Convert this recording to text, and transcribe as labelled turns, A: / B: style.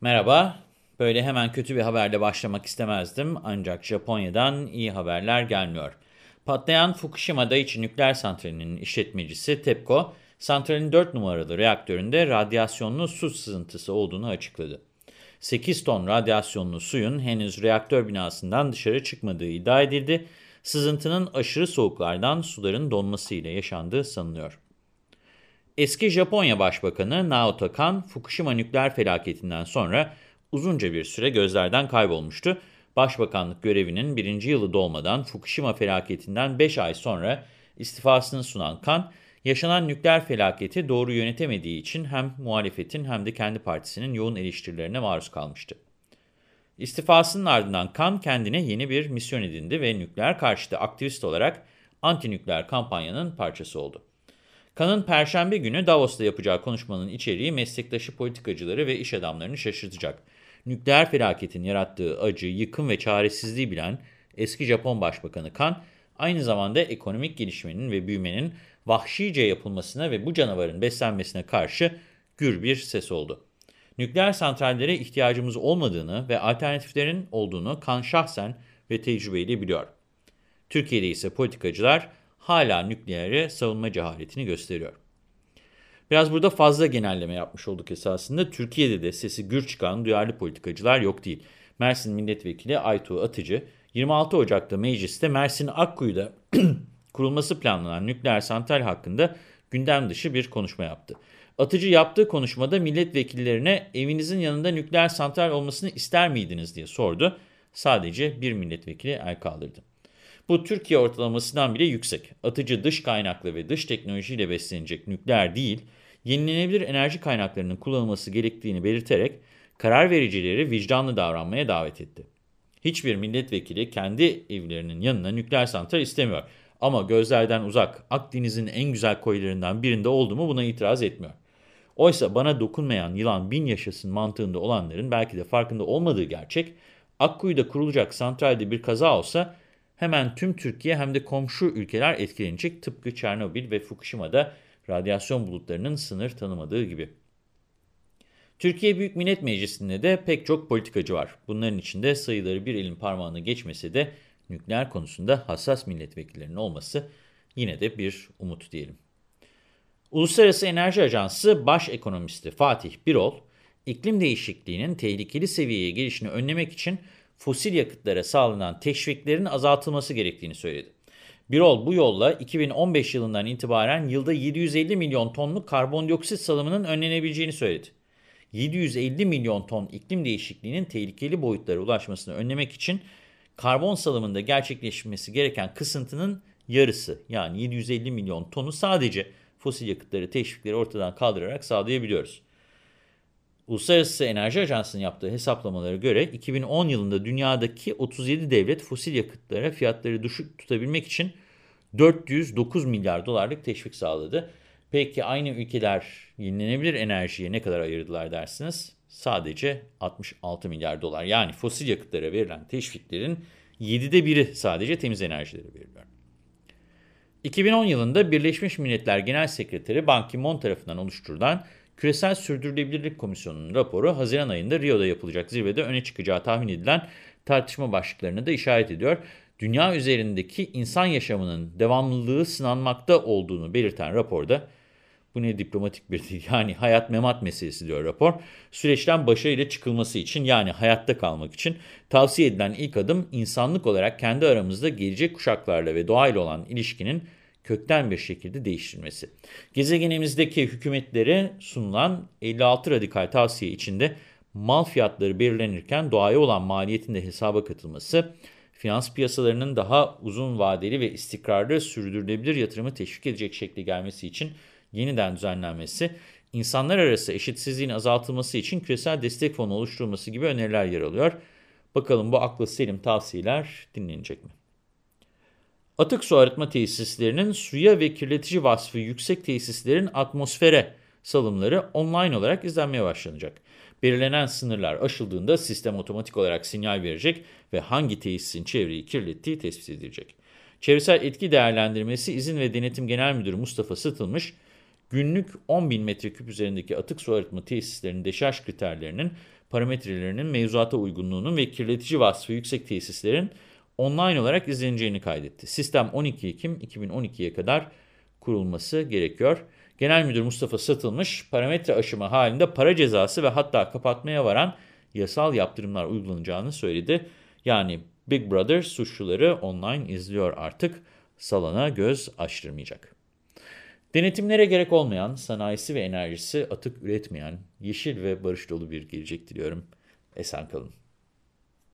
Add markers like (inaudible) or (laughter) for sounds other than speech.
A: Merhaba. Böyle hemen kötü bir haberle başlamak istemezdim ancak Japonya'dan iyi haberler gelmiyor. Patlayan Fukushima Daiichi nükleer santralinin işletmecisi TEPCO, santralin 4 numaralı reaktöründe radyasyonlu su sızıntısı olduğunu açıkladı. 8 ton radyasyonlu suyun henüz reaktör binasından dışarı çıkmadığı iddia edildi. Sızıntının aşırı soğuklardan suların donmasıyla yaşandığı sanılıyor. Eski Japonya Başbakanı Naoto Kan, Fukushima nükleer felaketinden sonra uzunca bir süre gözlerden kaybolmuştu. Başbakanlık görevinin birinci yılı dolmadan Fukushima felaketinden 5 ay sonra istifasını sunan Kan, yaşanan nükleer felaketi doğru yönetemediği için hem muhalefetin hem de kendi partisinin yoğun eleştirilerine maruz kalmıştı. İstifasının ardından Kan kendine yeni bir misyon edindi ve nükleer karşıtı aktivist olarak anti-nükleer kampanyanın parçası oldu. Kan'ın Perşembe günü Davos'ta yapacağı konuşmanın içeriği meslektaşı politikacıları ve iş adamlarını şaşırtacak. Nükleer felaketin yarattığı acı, yıkım ve çaresizliği bilen eski Japon Başbakanı Kan, aynı zamanda ekonomik gelişmenin ve büyümenin vahşice yapılmasına ve bu canavarın beslenmesine karşı gür bir ses oldu. Nükleer santrallere ihtiyacımız olmadığını ve alternatiflerin olduğunu Kan şahsen ve tecrübeyle biliyor. Türkiye'de ise politikacılar hala nükleere savunma cehaletini gösteriyor. Biraz burada fazla genelleme yapmış olduk esasında. Türkiye'de de sesi gür çıkan duyarlı politikacılar yok değil. Mersin Milletvekili Aytuğ Atıcı, 26 Ocak'ta mecliste Mersin Akkuyu'da (clears throat) kurulması planlanan nükleer santral hakkında gündem dışı bir konuşma yaptı. Atıcı yaptığı konuşmada milletvekillerine evinizin yanında nükleer santral olmasını ister miydiniz diye sordu. Sadece bir milletvekili el kaldırdı. Bu Türkiye ortalamasından bile yüksek. Atıcı dış kaynaklı ve dış teknolojiyle beslenecek nükleer değil, yenilenebilir enerji kaynaklarının kullanılması gerektiğini belirterek karar vericileri vicdanlı davranmaya davet etti. Hiçbir milletvekili kendi evlerinin yanına nükleer santral istemiyor. Ama gözlerden uzak Akdeniz'in en güzel koylarından birinde olduğumu buna itiraz etmiyor. Oysa bana dokunmayan yılan bin yaşasın mantığında olanların belki de farkında olmadığı gerçek, Akkuyu'da kurulacak santralde bir kaza olsa hemen tüm Türkiye hem de komşu ülkeler etkilenecek tıpkı Çernobil ve Fukushima'da radyasyon bulutlarının sınır tanımadığı gibi. Türkiye Büyük Millet Meclisi'nde de pek çok politikacı var. Bunların içinde sayıları bir elin parmağını geçmese de nükleer konusunda hassas milletvekillerinin olması yine de bir umut diyelim. Uluslararası Enerji Ajansı Baş Ekonomisti Fatih Birol, iklim değişikliğinin tehlikeli seviyeye gelişini önlemek için fosil yakıtlara sağlanan teşviklerin azaltılması gerektiğini söyledi. Birol bu yolla 2015 yılından itibaren yılda 750 milyon tonluk karbondioksit salımının önlenebileceğini söyledi. 750 milyon ton iklim değişikliğinin tehlikeli boyutlara ulaşmasını önlemek için karbon salımında gerçekleşmesi gereken kısıntının yarısı yani 750 milyon tonu sadece fosil yakıtları teşvikleri ortadan kaldırarak sağlayabiliyoruz. Uluslararası Enerji Ajansı'nın yaptığı hesaplamalara göre 2010 yılında dünyadaki 37 devlet fosil yakıtlara fiyatları düşük tutabilmek için 409 milyar dolarlık teşvik sağladı. Peki aynı ülkeler yenilenebilir enerjiye ne kadar ayırdılar dersiniz? Sadece 66 milyar dolar. Yani fosil yakıtlara verilen teşviklerin 7'de biri sadece temiz enerjilere veriliyor. 2010 yılında Birleşmiş Milletler Genel Sekreteri Ban Ki-moon tarafından oluşturulan Küresel Sürdürülebilirlik Komisyonu'nun raporu Haziran ayında Rio'da yapılacak zirvede öne çıkacağı tahmin edilen tartışma başlıklarını da işaret ediyor. Dünya üzerindeki insan yaşamının devamlılığı sınanmakta olduğunu belirten raporda, bu ne diplomatik bir dil (laughs) yani hayat memat meselesi diyor rapor, süreçten başarıyla çıkılması için yani hayatta kalmak için tavsiye edilen ilk adım insanlık olarak kendi aramızda gelecek kuşaklarla ve doğayla olan ilişkinin kökten bir şekilde değiştirilmesi. Gezegenimizdeki hükümetlere sunulan 56 radikal tavsiye içinde mal fiyatları belirlenirken doğaya olan maliyetin de hesaba katılması, finans piyasalarının daha uzun vadeli ve istikrarlı sürdürülebilir yatırımı teşvik edecek şekilde gelmesi için yeniden düzenlenmesi, insanlar arası eşitsizliğin azaltılması için küresel destek fonu oluşturulması gibi öneriler yer alıyor. Bakalım bu aklı selim tavsiyeler dinlenecek mi? Atık su arıtma tesislerinin suya ve kirletici vasfı yüksek tesislerin atmosfere salımları online olarak izlenmeye başlanacak. Belirlenen sınırlar aşıldığında sistem otomatik olarak sinyal verecek ve hangi tesisin çevreyi kirlettiği tespit edilecek. Çevresel etki değerlendirmesi İzin ve Denetim Genel Müdürü Mustafa Sıtılmış, günlük 10 bin metreküp üzerindeki atık su arıtma tesislerinin deşarj kriterlerinin, parametrelerinin, mevzuata uygunluğunun ve kirletici vasfı yüksek tesislerin online olarak izleneceğini kaydetti. Sistem 12 Ekim 2012'ye kadar kurulması gerekiyor. Genel Müdür Mustafa Satılmış, parametre aşımı halinde para cezası ve hatta kapatmaya varan yasal yaptırımlar uygulanacağını söyledi. Yani Big Brother suçluları online izliyor artık, salana göz açtırmayacak. Denetimlere gerek olmayan, sanayisi ve enerjisi atık üretmeyen, yeşil ve barış dolu bir gelecek diliyorum. Esen kalın.